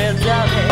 me llame